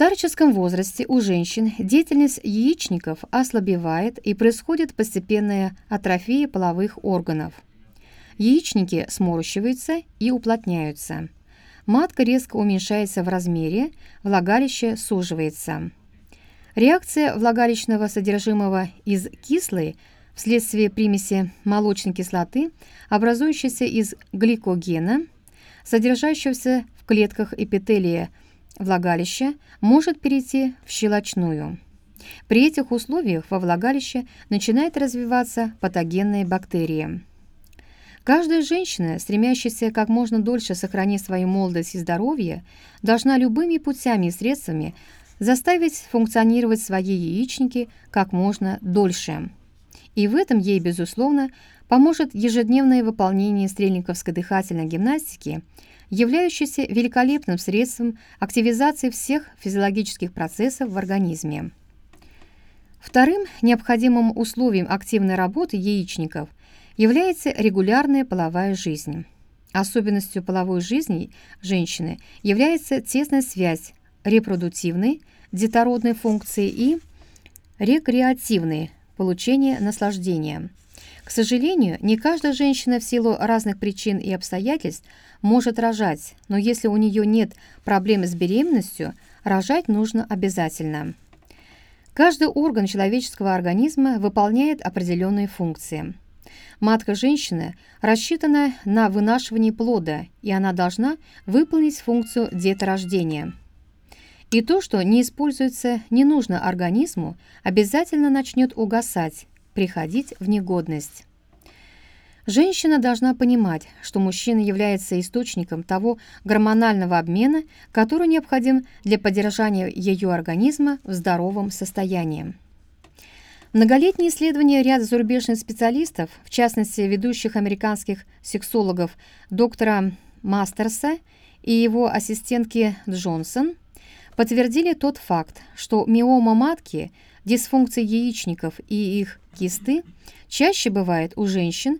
старческом возрасте у женщин деятельность яичников ослабевает и происходит постепенная атрофия половых органов. Яичники сморщиваются и уплотняются. Матка резко уменьшается в размере, влагалище суживается. Реакция влагалищного содержимого из кислой вследствие примеси молочной кислоты, образующейся из гликогена, содержащегося в клетках эпителия влагалища, может перейти в щелочную. При этих условиях во влагалище начинает развиваться патогенные бактерии. Каждая женщина, стремящаяся как можно дольше сохранить свою молодость и здоровье, должна любыми путями и средствами заставить функционировать свои яичники как можно дольше. И в этом ей, безусловно, поможет ежедневное выполнение стрельниковской дыхательной гимнастики, являющейся великолепным средством активизации всех физиологических процессов в организме. Вторым необходимым условием активной работы яичников является регулярная половая жизнь. Особенностью половой жизни женщины является тесная связь репродуктивной, детородной функции и рекреативной, получения наслаждения. К сожалению, не каждая женщина в силу разных причин и обстоятельств может рожать, но если у нее нет проблем с беременностью, рожать нужно обязательно. Каждый орган человеческого организма выполняет определенные функции. Матка женщины рассчитана на вынашивание плода, и она должна выполнить функцию деторождения. И то, что не используется, не нужно организму, обязательно начнет угасать, приходить в негодность. Женщина должна понимать, что мужчина является источником того гормонального обмена, который необходим для поддержания ее организма в здоровом состоянии. Многолетние исследования ряда зарубежных специалистов, в частности ведущих американских сексологов доктора Мастерса и его ассистентки Джонсон, подтвердили тот факт, что миома матки, дисфункции яичников и их кисты чаще бывает у женщин,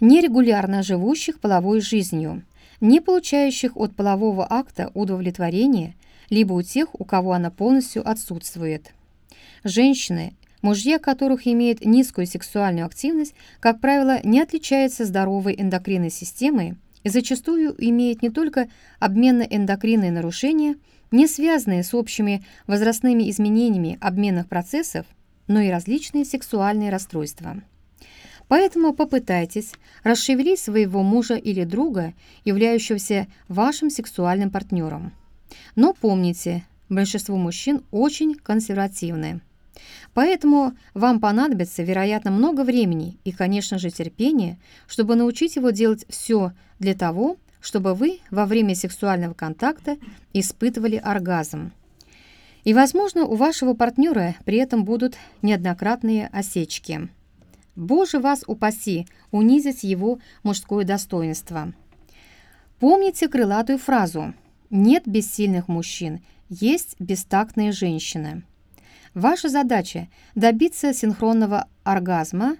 нерегулярно живущих половой жизнью, не получающих от полового акта удовлетворения, либо у тех, у кого она полностью отсутствует. Женщины, мужья которых имеют низкую сексуальную активность, как правило, не отличаются здоровой эндокринной системой и зачастую имеют не только обменно-эндокринные нарушения, не связанные с общими возрастными изменениями обменных процессов, но и различные сексуальные расстройства. Поэтому попытайтесь расшевелить своего мужа или друга, являющегося вашим сексуальным партнером. Но помните, большинство мужчин очень консервативны. Поэтому вам понадобится, вероятно, много времени и, конечно же, терпения, чтобы научить его делать все для того, чтобы вы во время сексуального контакта испытывали оргазм. И, возможно, у вашего партнера при этом будут неоднократные осечки. Боже вас упаси унизить его мужское достоинство. Помните крылатую фразу «Нет бессильных мужчин, есть бестактные женщины». Ваша задача – добиться синхронного оргазма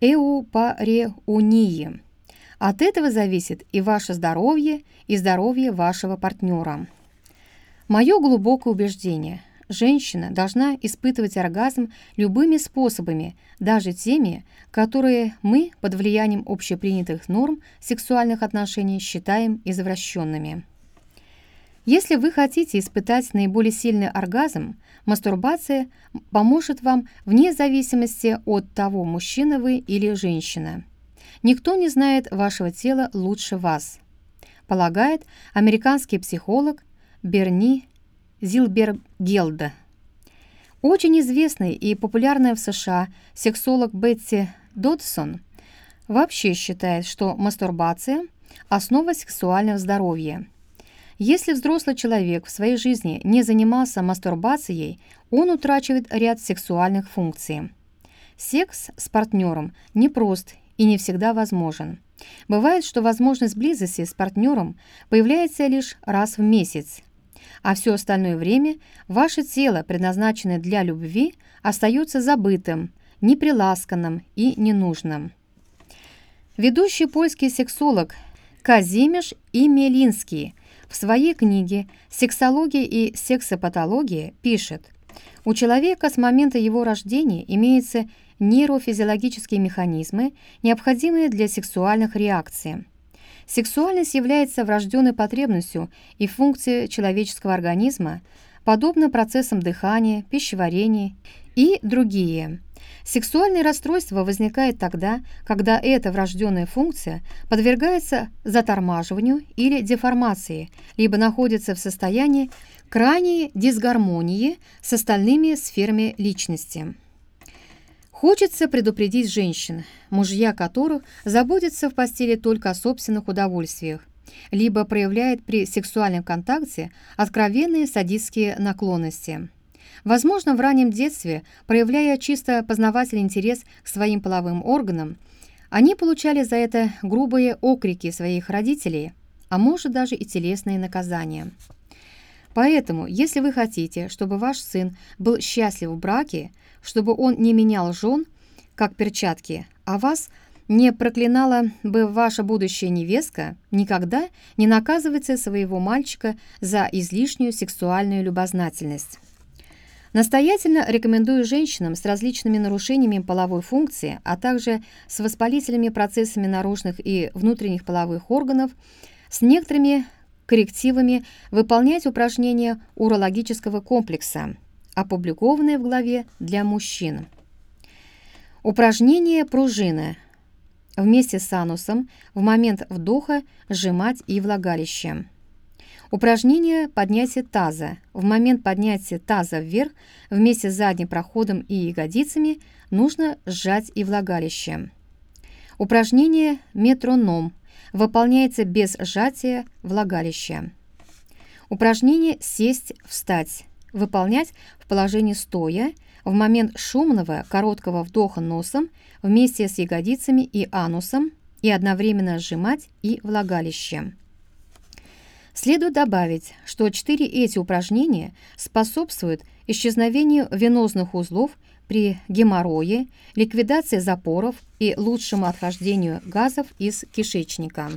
эупареунии. От этого зависит и ваше здоровье, и здоровье вашего партнера. Мое глубокое убеждение – женщина должна испытывать оргазм любыми способами, даже теми, которые мы под влиянием общепринятых норм сексуальных отношений считаем извращенными. Если вы хотите испытать наиболее сильный оргазм, мастурбация поможет вам вне зависимости от того, мужчина вы или женщина. Никто не знает вашего тела лучше вас, полагает американский психолог Берни Зилбергелда. Очень известный и популярный в США сексолог Бетти Додсон вообще считает, что мастурбация – основа сексуального здоровья – если взрослый человек в своей жизни не занимался мастурбацией, он утрачивает ряд сексуальных функций. Секс с партнером непрост и не всегда возможен. Бывает, что возможность близости с партнером появляется лишь раз в месяц, а все остальное время ваше тело, предназначенное для любви, остается забытым, неприласканным и ненужным. Ведущий польский сексолог Казимиш и Мелинский – в своей книге «Сексология и сексопатология» пишет, у человека с момента его рождения имеются нейрофизиологические механизмы, необходимые для сексуальных реакций. Сексуальность является врожденной потребностью и функцией человеческого организма, подобно процессам дыхания, пищеварения и другие. Сексуальное расстройство возникает тогда, когда эта врожденная функция подвергается затормаживанию или деформации, либо находится в состоянии крайней дисгармонии с остальными сферами личности. Хочется предупредить женщин, мужья которых заботятся в постели только о собственных удовольствиях, либо проявляет при сексуальном контакте откровенные садистские наклонности. Возможно, в раннем детстве, проявляя чисто познавательный интерес к своим половым органам, они получали за это грубые окрики своих родителей, а может даже и телесные наказания. Поэтому, если вы хотите, чтобы ваш сын был счастлив в браке, чтобы он не менял жен, как перчатки, а вас не проклинала бы ваша будущая невестка, никогда не наказывайте своего мальчика за излишнюю сексуальную любознательность. Настоятельно рекомендую женщинам с различными нарушениями половой функции, а также с воспалительными процессами наружных и внутренних половых органов, с некоторыми коррективами выполнять упражнения урологического комплекса, опубликованные в главе для мужчин. Упражнение пружины. Вместе с анусом в момент вдоха сжимать и влагалище. Упражнение поднятия таза. В момент поднятия таза вверх вместе с задним проходом и ягодицами нужно сжать и влагалище. Упражнение метроном выполняется без сжатия влагалища. Упражнение «Сесть-встать» выполнять в положении стоя в момент шумного короткого вдоха носом вместе с ягодицами и анусом и одновременно сжимать и влагалище. Следует добавить, что четыре эти упражнения способствуют исчезновению венозных узлов при геморрое, ликвидации запоров и лучшему отхождению газов из кишечника.